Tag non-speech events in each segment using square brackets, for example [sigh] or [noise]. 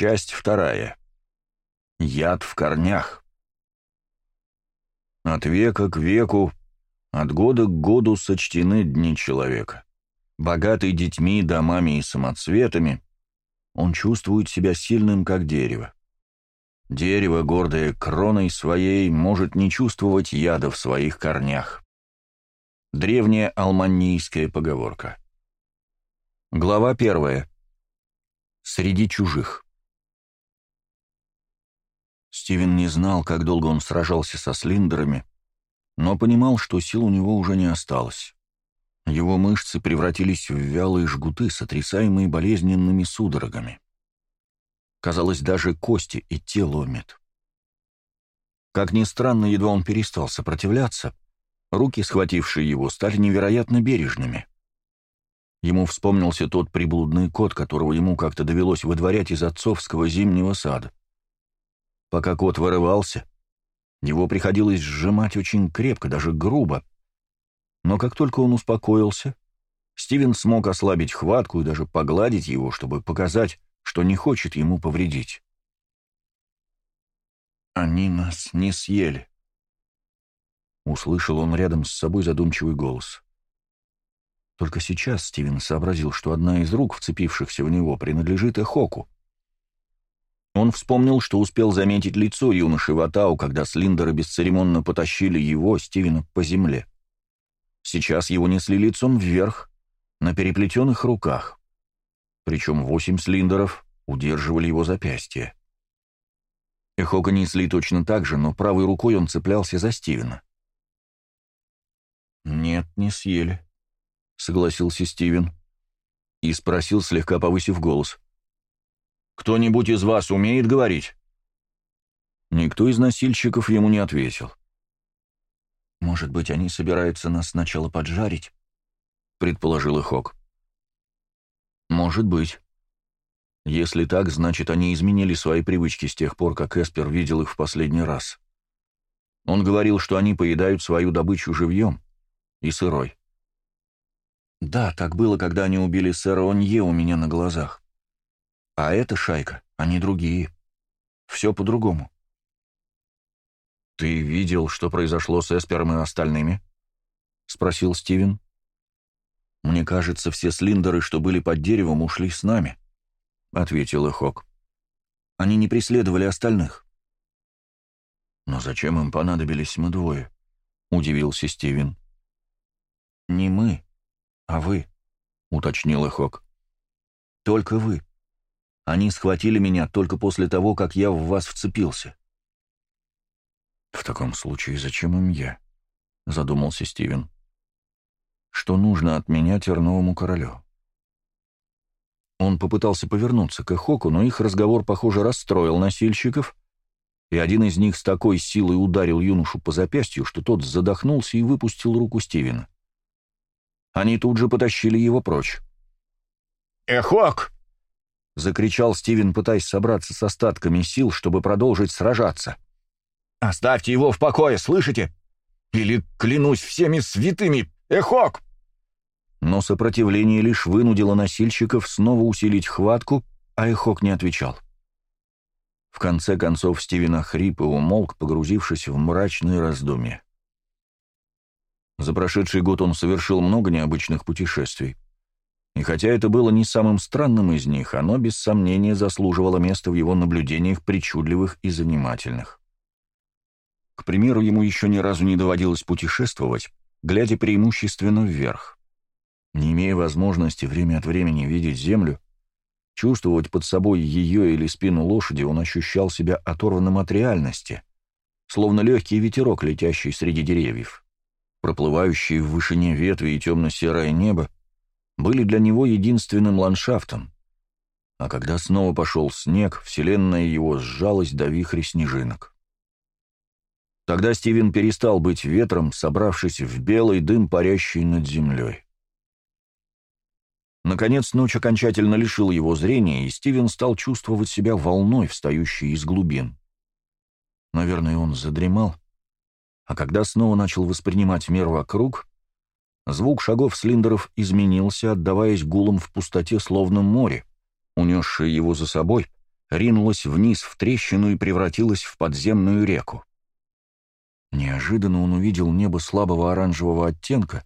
Часть вторая. Яд в корнях. От века к веку, от года к году сочтены дни человека. Богатый детьми, домами и самоцветами, он чувствует себя сильным, как дерево. Дерево, гордое кроной своей, может не чувствовать яда в своих корнях. Древняя алманийская поговорка. Глава первая. Среди чужих. Стивен не знал, как долго он сражался со слиндерами, но понимал, что сил у него уже не осталось. Его мышцы превратились в вялые жгуты, сотрясаемые болезненными судорогами. Казалось, даже кости и идти ломит. Как ни странно, едва он перестал сопротивляться, руки, схватившие его, стали невероятно бережными. Ему вспомнился тот приблудный кот, которого ему как-то довелось выдворять из отцовского зимнего сада — Пока кот вырывался, его приходилось сжимать очень крепко, даже грубо. Но как только он успокоился, Стивен смог ослабить хватку и даже погладить его, чтобы показать, что не хочет ему повредить. «Они нас не съели», — услышал он рядом с собой задумчивый голос. Только сейчас Стивен сообразил, что одна из рук, вцепившихся в него, принадлежит Эхоку. Он вспомнил, что успел заметить лицо юноши Ватау, когда Слиндеры бесцеремонно потащили его, Стивена, по земле. Сейчас его несли лицом вверх, на переплетенных руках. Причем восемь Слиндеров удерживали его запястье. Эхока несли точно так же, но правой рукой он цеплялся за Стивена. «Нет, не съели», — согласился Стивен. И спросил, слегка повысив голос — «Кто-нибудь из вас умеет говорить?» Никто из насильщиков ему не ответил. «Может быть, они собираются нас сначала поджарить?» — предположил Хок. «Может быть. Если так, значит, они изменили свои привычки с тех пор, как Эспер видел их в последний раз. Он говорил, что они поедают свою добычу живьем и сырой. Да, так было, когда они убили сэра Онье у меня на глазах. А эта шайка, они другие. Все по-другому. «Ты видел, что произошло с Эспером и остальными?» — спросил Стивен. «Мне кажется, все слиндеры, что были под деревом, ушли с нами», — ответил Эхок. «Они не преследовали остальных». «Но зачем им понадобились мы двое?» — удивился Стивен. «Не мы, а вы», — уточнил Эхок. «Только вы. Они схватили меня только после того, как я в вас вцепился». «В таком случае зачем им я?» — задумался Стивен. «Что нужно от меня терновому королю?» Он попытался повернуться к Эхоку, но их разговор, похоже, расстроил насильщиков, и один из них с такой силой ударил юношу по запястью, что тот задохнулся и выпустил руку Стивена. Они тут же потащили его прочь. «Эхок!» закричал Стивен, пытаясь собраться с остатками сил, чтобы продолжить сражаться. «Оставьте его в покое, слышите? Или, клянусь всеми святыми, эхок!» Но сопротивление лишь вынудило носильщиков снова усилить хватку, а эхок не отвечал. В конце концов Стивена хрип и умолк, погрузившись в мрачные раздумья. За прошедший год он совершил много необычных путешествий. И хотя это было не самым странным из них, оно без сомнения заслуживало места в его наблюдениях причудливых и занимательных. К примеру, ему еще ни разу не доводилось путешествовать, глядя преимущественно вверх. Не имея возможности время от времени видеть землю, чувствовать под собой ее или спину лошади, он ощущал себя оторванным от реальности, словно легкий ветерок, летящий среди деревьев. Проплывающие в вышине ветви и темно-серое небо были для него единственным ландшафтом. А когда снова пошел снег, вселенная его сжалась до вихря снежинок. Тогда Стивен перестал быть ветром, собравшись в белый дым, парящий над землей. Наконец ночь окончательно лишила его зрения, и Стивен стал чувствовать себя волной, встающей из глубин. Наверное, он задремал, а когда снова начал воспринимать мир вокруг, Звук шагов цилиндров изменился, отдаваясь гулом в пустоте, словно море, унесшее его за собой, ринулось вниз в трещину и превратилось в подземную реку. Неожиданно он увидел небо слабого оранжевого оттенка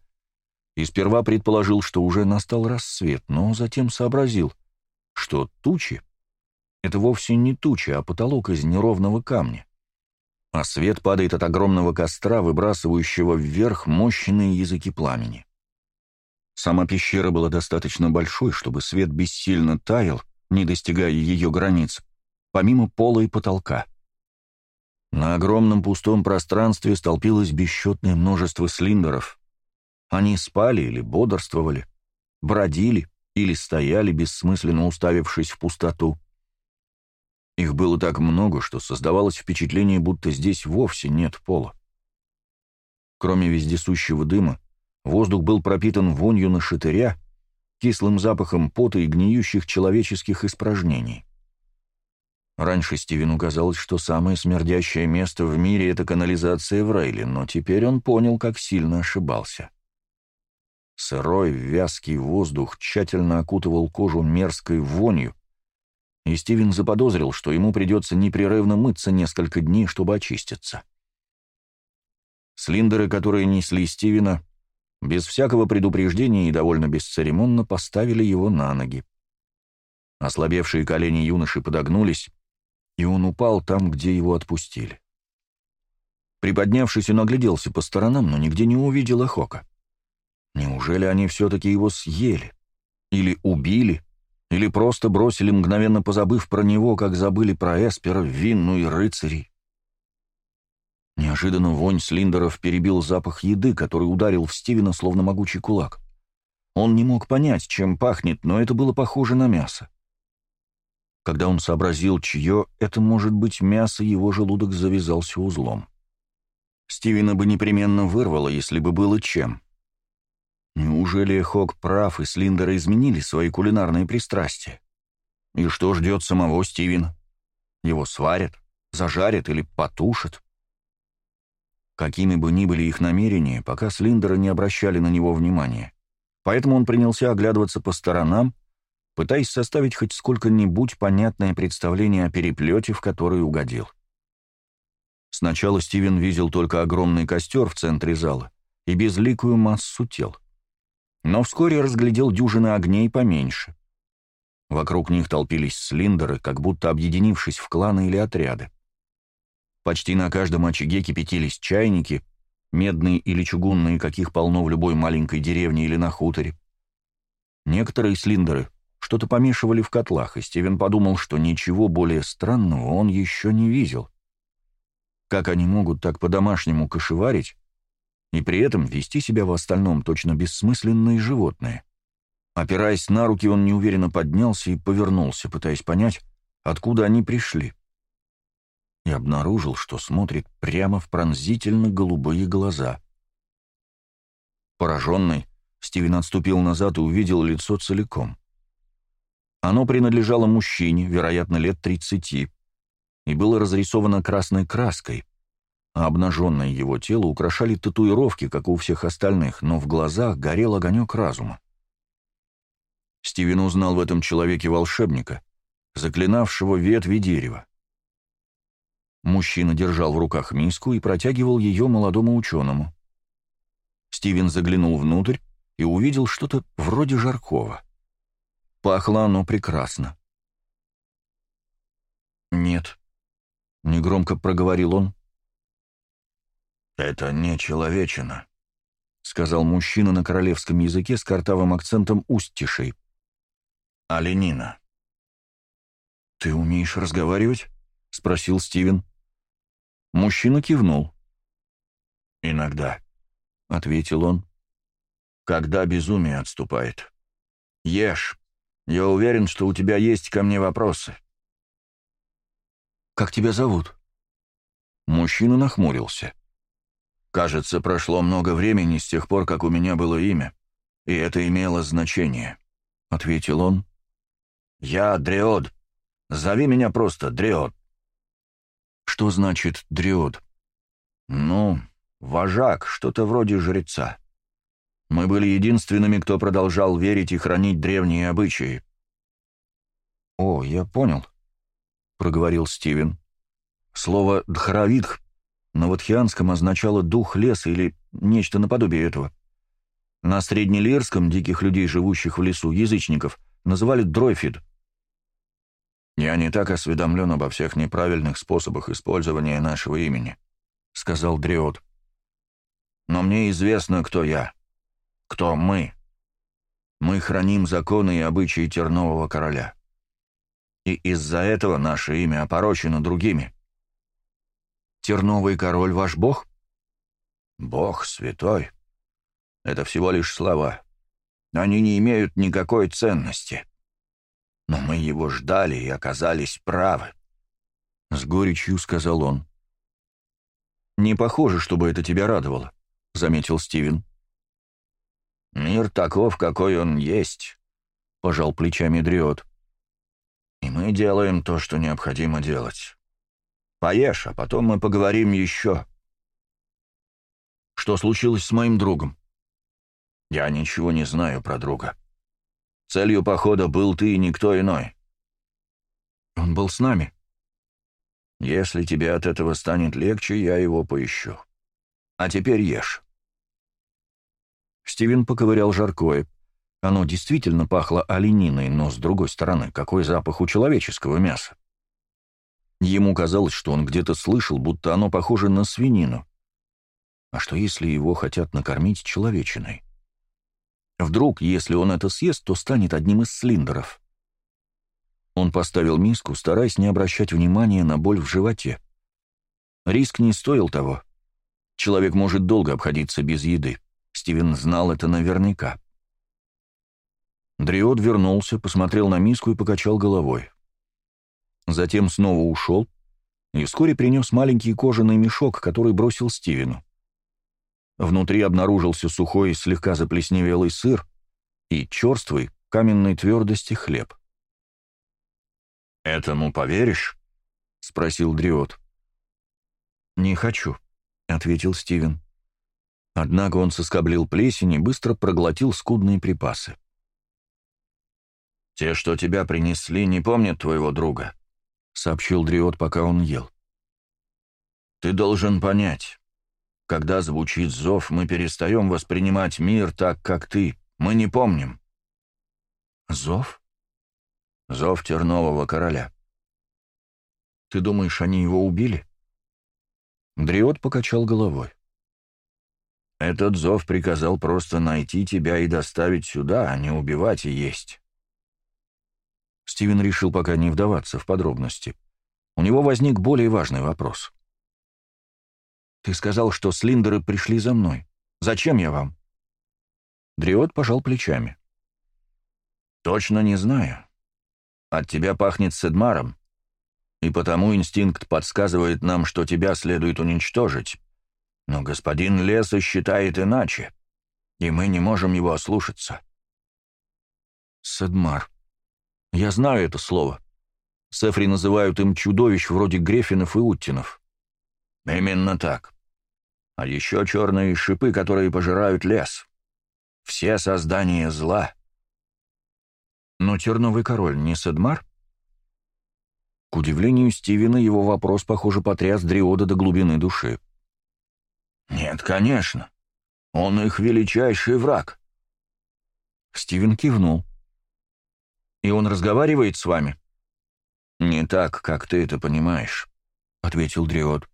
и сперва предположил, что уже настал рассвет, но затем сообразил, что тучи — это вовсе не тучи, а потолок из неровного камня а свет падает от огромного костра, выбрасывающего вверх мощные языки пламени. Сама пещера была достаточно большой, чтобы свет бессильно таял, не достигая ее границ, помимо пола и потолка. На огромном пустом пространстве столпилось бесчетное множество слиндеров. Они спали или бодрствовали, бродили или стояли, бессмысленно уставившись в пустоту. Их было так много, что создавалось впечатление, будто здесь вовсе нет пола. Кроме вездесущего дыма, воздух был пропитан вонью на шатыря, кислым запахом пота и гниющих человеческих испражнений. Раньше Стивену казалось, что самое смердящее место в мире — это канализация в Рейле, но теперь он понял, как сильно ошибался. Сырой, вязкий воздух тщательно окутывал кожу мерзкой вонью, и Стивен заподозрил, что ему придется непрерывно мыться несколько дней, чтобы очиститься. Слиндеры, которые несли Стивена, без всякого предупреждения и довольно бесцеремонно поставили его на ноги. Ослабевшие колени юноши подогнулись, и он упал там, где его отпустили. Приподнявшись, он огляделся по сторонам, но нигде не увидел Ахока. Неужели они все-таки его съели? Или убили? — или просто бросили, мгновенно позабыв про него, как забыли про Эспера, Винну и рыцарей. Неожиданно вонь Слиндеров перебил запах еды, который ударил в Стивена словно могучий кулак. Он не мог понять, чем пахнет, но это было похоже на мясо. Когда он сообразил, чье это может быть мясо, его желудок завязался узлом. Стивена бы непременно вырвало, если бы было чем. Неужели Хог прав и Слиндеры изменили свои кулинарные пристрастия? И что ждет самого Стивена? Его сварят, зажарят или потушат? Какими бы ни были их намерения, пока Слиндеры не обращали на него внимания. Поэтому он принялся оглядываться по сторонам, пытаясь составить хоть сколько-нибудь понятное представление о переплете, в который угодил. Сначала Стивен видел только огромный костер в центре зала и безликую массу тел но вскоре разглядел дюжины огней поменьше. Вокруг них толпились цилиндры, как будто объединившись в кланы или отряды. Почти на каждом очаге кипятились чайники, медные или чугунные, каких полно в любой маленькой деревне или на хуторе. Некоторые слиндеры что-то помешивали в котлах, и Стивен подумал, что ничего более странного он еще не видел. Как они могут так по-домашнему кошеварить, и при этом вести себя в остальном точно бессмысленные животные. Опираясь на руки, он неуверенно поднялся и повернулся, пытаясь понять, откуда они пришли. И обнаружил, что смотрит прямо в пронзительно голубые глаза. Пораженный, Стивен отступил назад и увидел лицо целиком. Оно принадлежало мужчине, вероятно, лет 30, и было разрисовано красной краской — а обнаженное его тело украшали татуировки, как у всех остальных, но в глазах горел огонек разума. Стивен узнал в этом человеке волшебника, заклинавшего ветви дерева. Мужчина держал в руках миску и протягивал ее молодому ученому. Стивен заглянул внутрь и увидел что-то вроде жаркого. Пахло оно прекрасно. «Нет», — негромко проговорил он, «Это нечеловечно, сказал мужчина на королевском языке с картавым акцентом устишей. «Оленина». «Ты умеешь разговаривать?» — спросил Стивен. Мужчина кивнул. «Иногда», — ответил он. «Когда безумие отступает. Ешь. Я уверен, что у тебя есть ко мне вопросы». «Как тебя зовут?» Мужчина нахмурился. Кажется, прошло много времени с тех пор, как у меня было имя, и это имело значение», — ответил он. «Я Дриод. Зови меня просто Дриод». «Что значит Дриод?» «Ну, вожак, что-то вроде жреца. Мы были единственными, кто продолжал верить и хранить древние обычаи». «О, я понял», — проговорил Стивен. Слово Дхравидх. На Ватхианском означало «дух леса» или нечто наподобие этого. На Среднелирском диких людей, живущих в лесу, язычников, называли «дройфид». «Я не так осведомлен обо всех неправильных способах использования нашего имени», — сказал Дриот. «Но мне известно, кто я, кто мы. Мы храним законы и обычаи Тернового Короля. И из-за этого наше имя опорочено другими» терновый король ваш бог? Бог святой. Это всего лишь слова. Они не имеют никакой ценности. Но мы его ждали и оказались правы. С горечью сказал он. «Не похоже, чтобы это тебя радовало», — заметил Стивен. «Мир таков, какой он есть», — пожал плечами Дриот. «И мы делаем то, что необходимо делать. Поешь, а потом мы поговорим еще. Что случилось с моим другом? Я ничего не знаю про друга. Целью похода был ты и никто иной. Он был с нами. Если тебе от этого станет легче, я его поищу. А теперь ешь. Стивен поковырял жаркое. Оно действительно пахло олениной, но, с другой стороны, какой запах у человеческого мяса? Ему казалось, что он где-то слышал, будто оно похоже на свинину. А что если его хотят накормить человечиной? Вдруг, если он это съест, то станет одним из слиндеров. Он поставил миску, стараясь не обращать внимания на боль в животе. Риск не стоил того. Человек может долго обходиться без еды. Стивен знал это наверняка. Дриод вернулся, посмотрел на миску и покачал головой. Затем снова ушел и вскоре принес маленький кожаный мешок, который бросил Стивену. Внутри обнаружился сухой и слегка заплесневелый сыр и черствый, каменной твердости хлеб. «Этому поверишь?» — спросил Дриот. «Не хочу», — ответил Стивен. Однако он соскоблил плесень и быстро проглотил скудные припасы. «Те, что тебя принесли, не помнят твоего друга», — сообщил Дриот, пока он ел. «Ты должен понять. Когда звучит зов, мы перестаем воспринимать мир так, как ты. Мы не помним». «Зов?» «Зов Тернового короля». «Ты думаешь, они его убили?» Дриот покачал головой. «Этот зов приказал просто найти тебя и доставить сюда, а не убивать и есть». Стивен решил пока не вдаваться в подробности. У него возник более важный вопрос. «Ты сказал, что Слиндеры пришли за мной. Зачем я вам?» Дриот пожал плечами. «Точно не знаю. От тебя пахнет Седмаром, и потому инстинкт подсказывает нам, что тебя следует уничтожить. Но господин Леса считает иначе, и мы не можем его ослушаться». «Седмар», я знаю это слово. Сефри называют им чудовищ вроде Грефинов и Уттинов. Именно так. А еще черные шипы, которые пожирают лес. Все создания зла. Но терновый король не Седмар? К удивлению Стивена, его вопрос, похоже, потряс Дриода до глубины души. «Нет, конечно. Он их величайший враг». Стивен кивнул и он разговаривает с вами?» «Не так, как ты это понимаешь», — ответил Дриот.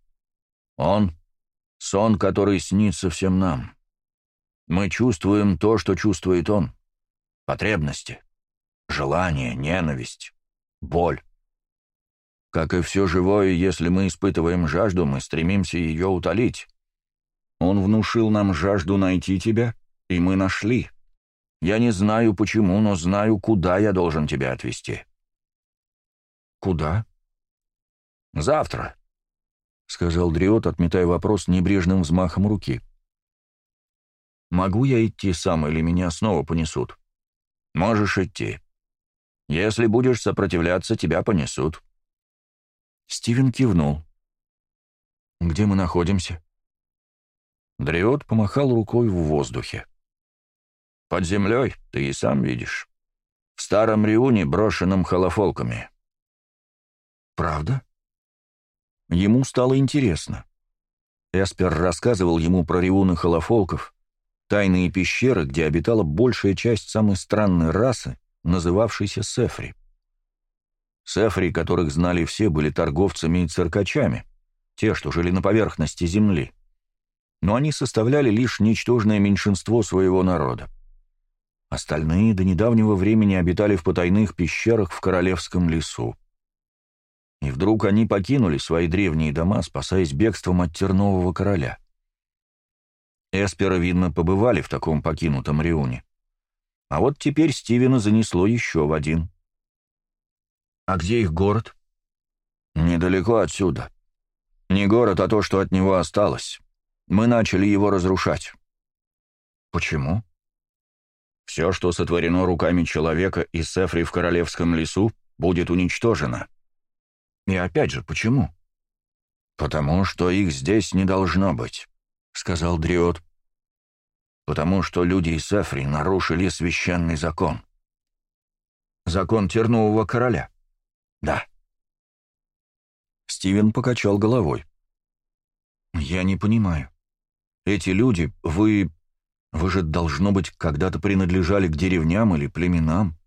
«Он — сон, который снится всем нам. Мы чувствуем то, что чувствует он. Потребности, желания, ненависть, боль. Как и все живое, если мы испытываем жажду, мы стремимся ее утолить. Он внушил нам жажду найти тебя, и мы нашли. Я не знаю почему, но знаю, куда я должен тебя отвезти». «Куда?» «Завтра», — сказал Дриот, отметая вопрос небрежным взмахом руки. «Могу я идти сам или меня снова понесут?» «Можешь идти. Если будешь сопротивляться, тебя понесут». Стивен кивнул. «Где мы находимся?» Дриот помахал рукой в воздухе. Под землей, ты и сам видишь. В старом Риуне, брошенном холофолками. Правда? Ему стало интересно. Эспер рассказывал ему про Риуны холофолков, тайные пещеры, где обитала большая часть самой странной расы, называвшейся Сефри. Сефри, которых знали все, были торговцами и циркачами, те, что жили на поверхности земли. Но они составляли лишь ничтожное меньшинство своего народа. Остальные до недавнего времени обитали в потайных пещерах в Королевском лесу. И вдруг они покинули свои древние дома, спасаясь бегством от Тернового короля. Эспера, видно, побывали в таком покинутом Реуне. А вот теперь Стивена занесло еще в один. «А где их город?» «Недалеко отсюда. Не город, а то, что от него осталось. Мы начали его разрушать». «Почему?» Все, что сотворено руками человека и Сефри в Королевском лесу, будет уничтожено. И опять же, почему? Потому что их здесь не должно быть, сказал Дриот. Потому что люди и Сефри нарушили священный закон. Закон Тернового короля. Да. Стивен покачал головой. Я не понимаю. Эти люди, вы вы же, должно быть, когда-то принадлежали к деревням или племенам.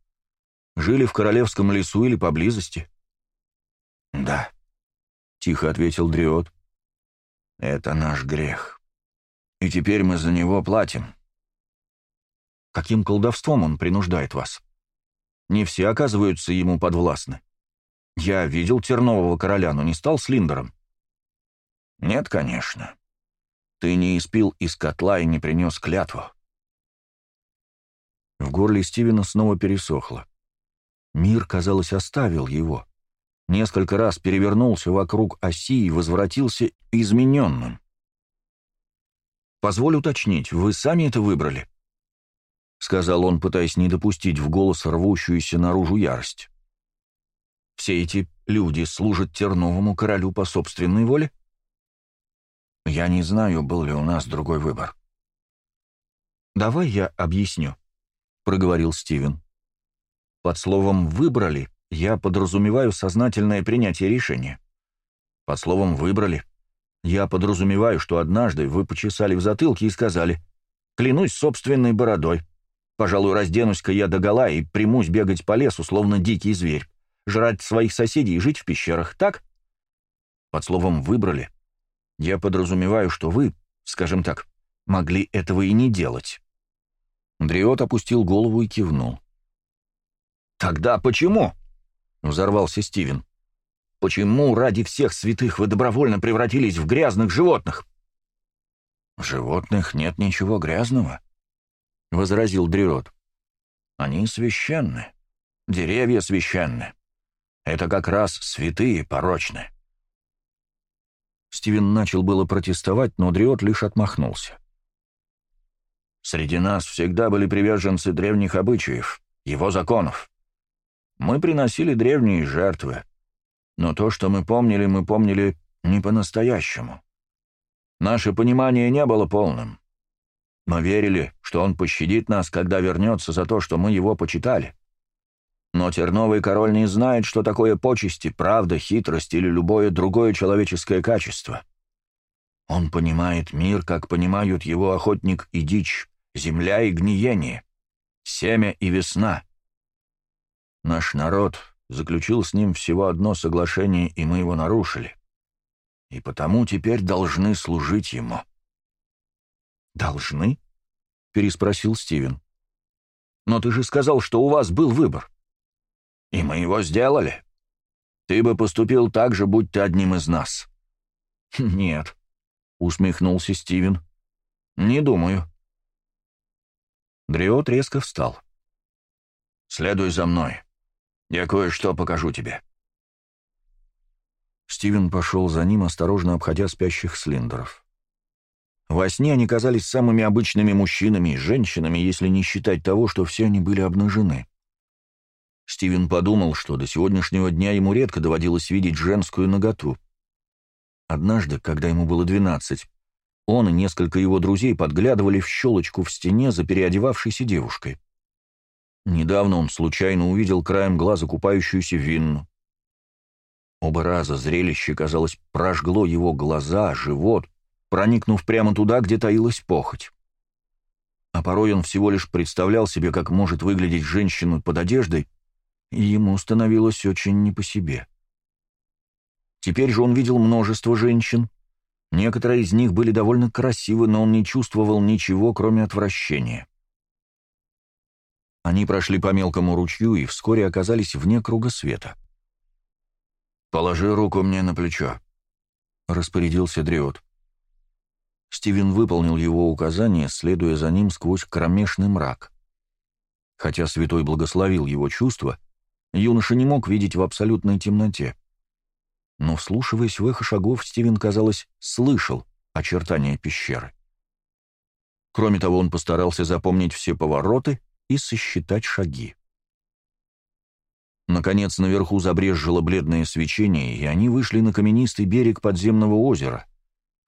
Жили в королевском лесу или поблизости. Да, тихо ответил Дриот. Это наш грех. И теперь мы за него платим. Каким колдовством он принуждает вас? Не все оказываются ему подвластны. Я видел тернового короля, но не стал Слиндером. Нет, конечно. Ты не испил из котла и не принес клятву». В горле Стивена снова пересохло. Мир, казалось, оставил его. Несколько раз перевернулся вокруг оси и возвратился измененным. «Позволь уточнить, вы сами это выбрали?» — сказал он, пытаясь не допустить в голос рвущуюся наружу ярость. «Все эти люди служат Терновому королю по собственной воле?» Я не знаю, был ли у нас другой выбор. «Давай я объясню», — проговорил Стивен. «Под словом «выбрали» я подразумеваю сознательное принятие решения. Под словом «выбрали» я подразумеваю, что однажды вы почесали в затылке и сказали «клянусь собственной бородой». Пожалуй, разденусь-ка я догола и примусь бегать по лесу, словно дикий зверь, жрать своих соседей и жить в пещерах, так? Под словом «выбрали» Я подразумеваю, что вы, скажем так, могли этого и не делать». Дриот опустил голову и кивнул. «Тогда почему?» — взорвался Стивен. «Почему ради всех святых вы добровольно превратились в грязных животных?» «В животных нет ничего грязного», — возразил Дриот. «Они священны. Деревья священны. Это как раз святые порочные. Стивен начал было протестовать, но Дриот лишь отмахнулся. «Среди нас всегда были приверженцы древних обычаев, его законов. Мы приносили древние жертвы, но то, что мы помнили, мы помнили не по-настоящему. Наше понимание не было полным. Мы верили, что он пощадит нас, когда вернется за то, что мы его почитали. Но терновый король не знает, что такое почести, правда, хитрость или любое другое человеческое качество. Он понимает мир, как понимают его охотник и дичь, земля и гниение, семя и весна. Наш народ заключил с ним всего одно соглашение, и мы его нарушили. И потому теперь должны служить ему. «Должны?» — переспросил Стивен. «Но ты же сказал, что у вас был выбор». И мы его сделали. Ты бы поступил так же, будь ты одним из нас». [laughs] «Нет», — усмехнулся Стивен. «Не думаю». Дриот резко встал. «Следуй за мной. Я кое-что покажу тебе». Стивен пошел за ним, осторожно обходя спящих слиндеров. Во сне они казались самыми обычными мужчинами и женщинами, если не считать того, что все они были обнажены. Стивен подумал, что до сегодняшнего дня ему редко доводилось видеть женскую наготу. Однажды, когда ему было 12, он и несколько его друзей подглядывали в щелочку в стене за переодевавшейся девушкой. Недавно он случайно увидел краем глаза купающуюся винну. Оба раза зрелище, казалось, прожгло его глаза, живот, проникнув прямо туда, где таилась похоть. А порой он всего лишь представлял себе, как может выглядеть женщина под одеждой, и ему становилось очень не по себе. Теперь же он видел множество женщин. Некоторые из них были довольно красивы, но он не чувствовал ничего, кроме отвращения. Они прошли по мелкому ручью и вскоре оказались вне круга света. «Положи руку мне на плечо», — распорядился Дриот. Стивен выполнил его указание, следуя за ним сквозь кромешный мрак. Хотя святой благословил его чувства, юноша не мог видеть в абсолютной темноте. Но, вслушиваясь в эхо шагов, Стивен, казалось, слышал очертания пещеры. Кроме того, он постарался запомнить все повороты и сосчитать шаги. Наконец, наверху забрезжило бледное свечение, и они вышли на каменистый берег подземного озера,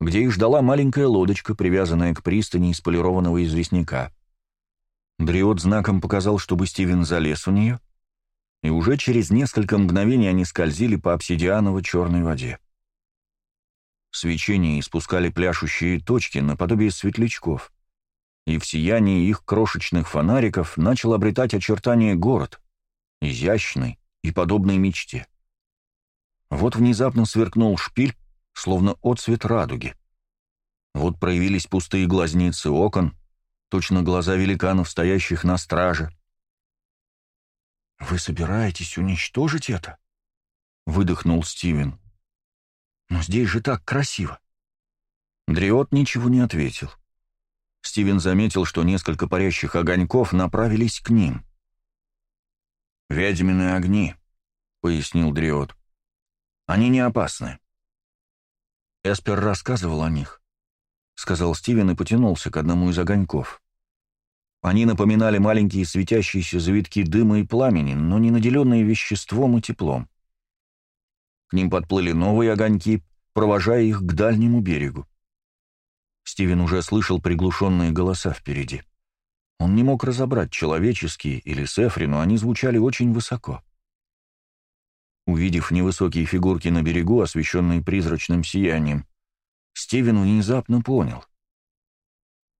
где их ждала маленькая лодочка, привязанная к пристани из полированного известняка. Дриот знаком показал, чтобы Стивен залез в нее — и уже через несколько мгновений они скользили по обсидианово-черной воде. Свечение испускали пляшущие точки наподобие светлячков, и в сиянии их крошечных фонариков начал обретать очертания город, изящный и подобный мечте. Вот внезапно сверкнул шпиль, словно отцвет радуги. Вот проявились пустые глазницы окон, точно глаза великанов, стоящих на страже — «Вы собираетесь уничтожить это?» — выдохнул Стивен. «Но здесь же так красиво!» Дриот ничего не ответил. Стивен заметил, что несколько парящих огоньков направились к ним. «Ведьмины огни», — пояснил Дриот. «Они не опасны». Эспер рассказывал о них, — сказал Стивен и потянулся к одному из огоньков. Они напоминали маленькие светящиеся завитки дыма и пламени, но не наделенные веществом и теплом. К ним подплыли новые огоньки, провожая их к дальнему берегу. Стивен уже слышал приглушенные голоса впереди. Он не мог разобрать, человеческие или сефри, но они звучали очень высоко. Увидев невысокие фигурки на берегу, освещенные призрачным сиянием, Стивен внезапно понял.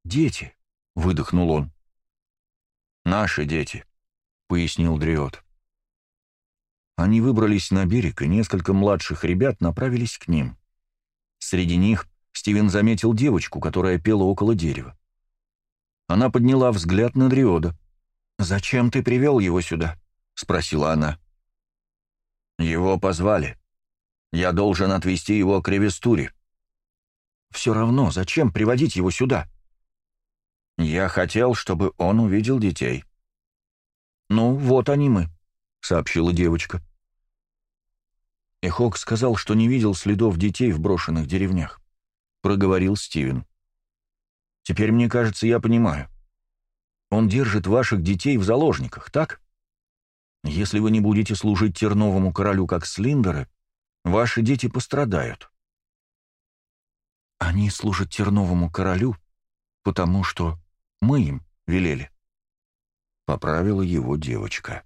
«Дети!» — выдохнул он. «Наши дети», — пояснил Дриот. Они выбрались на берег, и несколько младших ребят направились к ним. Среди них Стивен заметил девочку, которая пела около дерева. Она подняла взгляд на Дриода. «Зачем ты привел его сюда?» — спросила она. «Его позвали. Я должен отвезти его к Ревестуре». «Все равно, зачем приводить его сюда?» Я хотел, чтобы он увидел детей. «Ну, вот они мы», — сообщила девочка. Эхок сказал, что не видел следов детей в брошенных деревнях, — проговорил Стивен. «Теперь, мне кажется, я понимаю. Он держит ваших детей в заложниках, так? Если вы не будете служить терновому королю, как Слиндеры, ваши дети пострадают». «Они служат терновому королю, потому что мы им велели. Поправила его девочка.